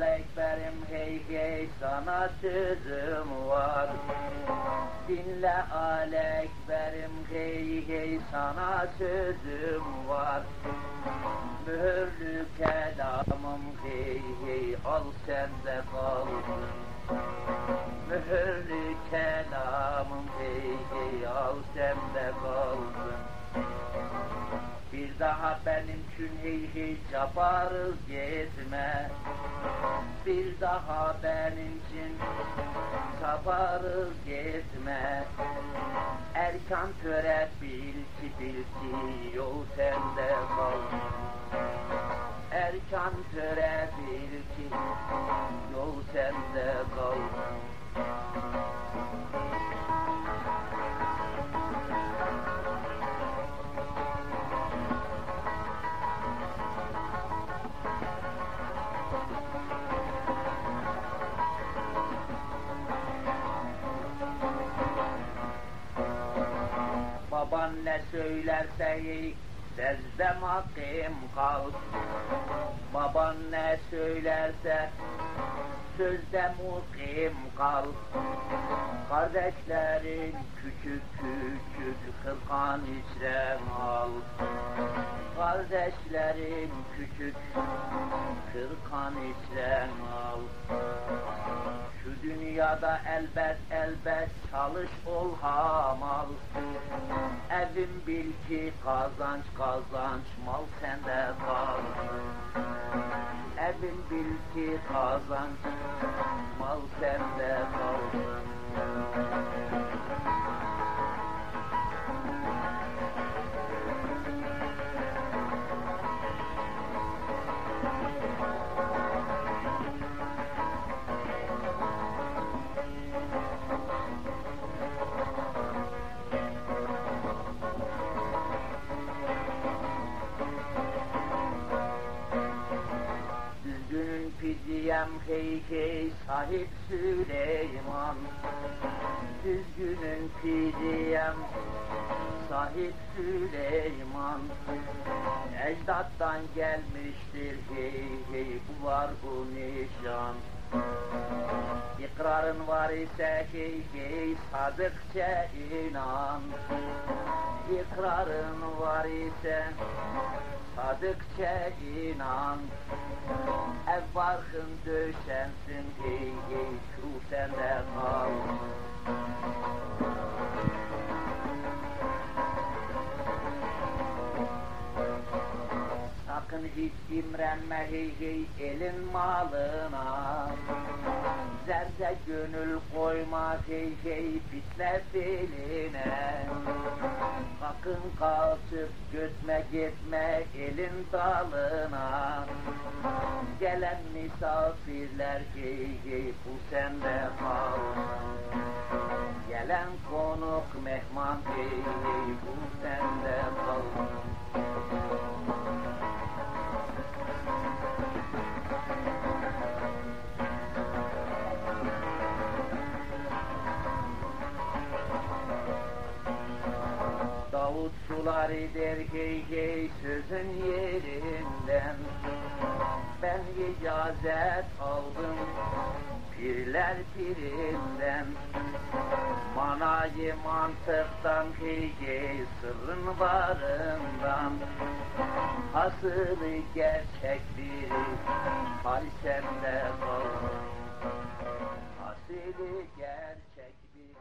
Dinle alekberim hey hey sana sözüm var. Dinle alekberim hey hey sana sözüm var. Mühürlü kelamım hey hey al sende kalsın Mühürlü kelamım hey hey al sende kalsın bir daha benim için hey hey yaparız gitme Bir daha benim için yaparız gitme Erkan töre bil ki bil ki yol sende kal. Erkan töre bil ki yol sende kal Baban ne söylerse sezde makim kal Baban ne söylerse sözde mukim kal Kardeşlerin küçük küçük kırkan içre al Kardeşlerin küçük kırkan içre al dünyada elbet elbet çalış ol hamal. Evim bil ki kazanç kazanç mal sende kal Evim bil ki kazanç mal sende kal pidyem hey hey sahip Süleyman. Düzgünün pidyem sahip Süleyman. Ecdattan gelmiştir hey hey bu var bu nişan. İkrarın var ise hey hey sadıkça inan. İkrarın var ise sadıkça inan Ev barkın döşensin hey hey şu sende kal Sakın hiç imrenme hey hey elin malına Zerze gönül koyma hey hey bitme beline. Sakın kaçıp götme gitme elin dalına. Gelen misafirler hey hey bu sende kal Gelen konuk mehman hey hey bu sular der gey gey sözün yerinden. Ben icazet aldım pirler pirinden. Manayı mantıktan gey gey sırrın varından Hasılı gerçek bir hal sende kaldı Hasılı gerçek bir